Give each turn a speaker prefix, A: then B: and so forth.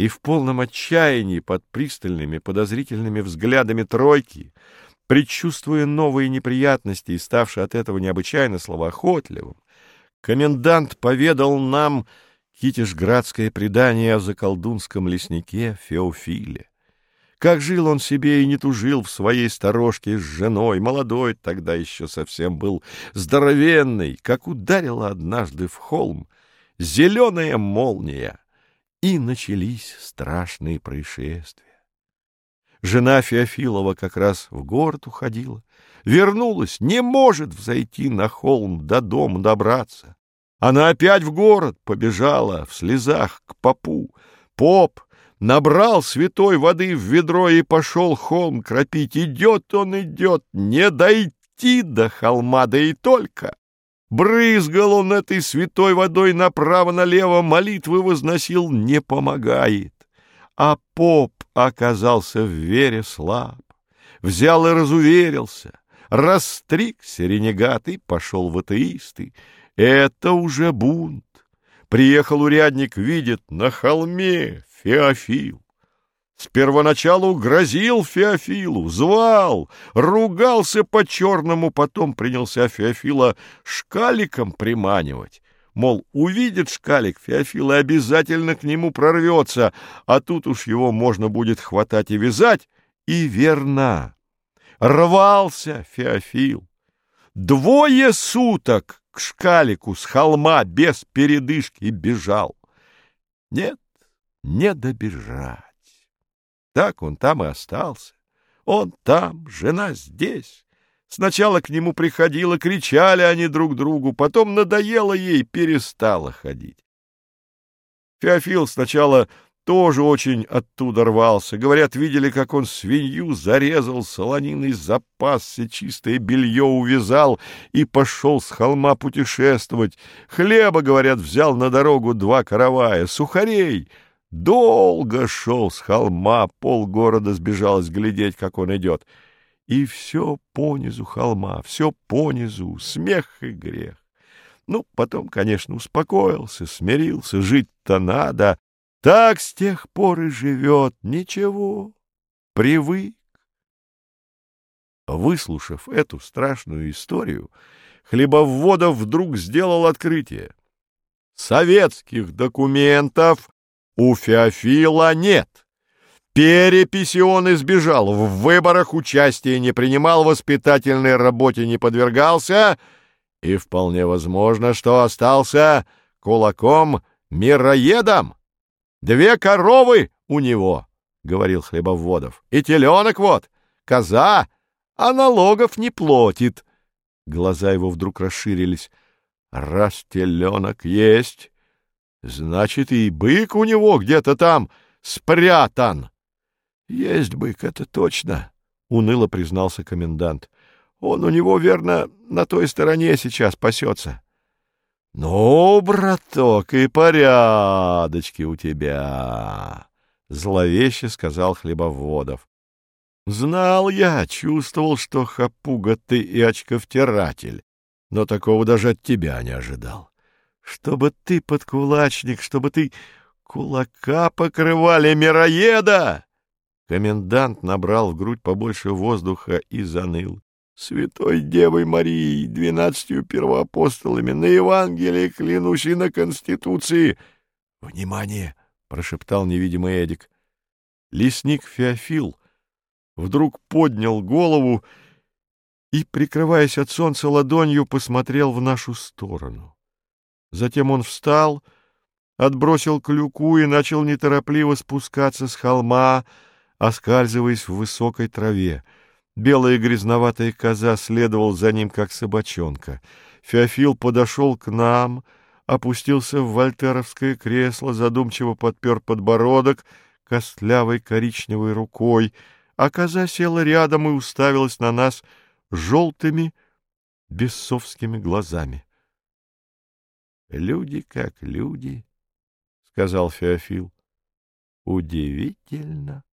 A: И в полном отчаянии под пристальными подозрительными взглядами тройки, предчувствуя новые неприятности и ставший от этого необычайно словоохотливым, комендант поведал нам китежградское предание о заколдунском леснике Феофиле. Как жил он себе и не тужил в своей сторожке с женой, молодой тогда еще совсем был здоровенный, как ударила однажды в холм зеленая молния, и начались страшные происшествия. Жена Феофилова как раз в город уходила, вернулась, не может взойти на холм до дома добраться. Она опять в город побежала в слезах к попу. Поп набрал святой воды в ведро и пошел холм кропить. Идет он, идет, не дойти до холма, да и только. Брызгал он этой святой водой направо-налево, молитвы возносил, не помогает. А поп оказался в вере слаб, взял и разуверился, растригся ренегат и пошел в атеисты. Это уже бунт. Приехал урядник, видит, на холме Феофил. С первоначалу грозил Феофилу, звал, ругался по-черному, потом принялся Феофила шкаликом приманивать. Мол, увидит шкалик Феофила, обязательно к нему прорвется, а тут уж его можно будет хватать и вязать, и верно. Рвался Феофил. Двое суток к шкалику с холма без передышки бежал. Нет, не добежать. Так он там и остался. Он там, жена здесь. Сначала к нему приходила, кричали они друг другу, потом надоело ей, перестала ходить. Феофил сначала тоже очень оттуда рвался. Говорят, видели, как он свинью зарезал, солониной запасся, чистое белье увязал и пошел с холма путешествовать. Хлеба, говорят, взял на дорогу два каравая, сухарей — Долго шел с холма, полгорода сбежалось глядеть, как он идет. И все понизу холма, все понизу, смех и грех. Ну, потом, конечно, успокоился, смирился, жить-то надо. Так с тех пор и живет. Ничего, привык. Выслушав эту страшную историю, Хлебоводов вдруг сделал открытие. Советских документов у Феофила нет. Переписи он избежал, в выборах участия не принимал, воспитательной работе не подвергался, и вполне возможно, что остался кулаком-мироедом. Две коровы у него, — говорил Хлебоводов, — и теленок вот, коза, а налогов не платит. Глаза его вдруг расширились. Раз теленок есть, Значит, и бык у него где-то там спрятан. — Есть бык, это точно, — уныло признался комендант. — Он у него, верно, на той стороне сейчас пасется. — Ну, браток, и порядочки у тебя, — зловеще сказал Хлебоводов. — Знал я, чувствовал, что хапуга ты и очковтиратель, но такого даже от тебя не ожидал. Чтобы ты, подкулачник, чтобы ты кулака покрывали мироеда! Комендант набрал в грудь побольше воздуха и заныл. Святой Девой Марией, двенадцатью первоапостолами, на Евангелии клянусь и на Конституции. — Внимание! — прошептал невидимый Эдик. Лесник Феофил вдруг поднял голову и, прикрываясь от солнца ладонью, посмотрел в нашу сторону. Затем он встал, отбросил клюку и начал неторопливо спускаться с холма, оскальзываясь в высокой траве. Белая грязноватая коза следовал за ним, как собачонка. Феофил подошел к нам, опустился в вольтеровское кресло, задумчиво подпер подбородок костлявой коричневой рукой, а коза села рядом и уставилась на нас желтыми бесовскими глазами. Люди как люди, — сказал Феофил. Удивительно.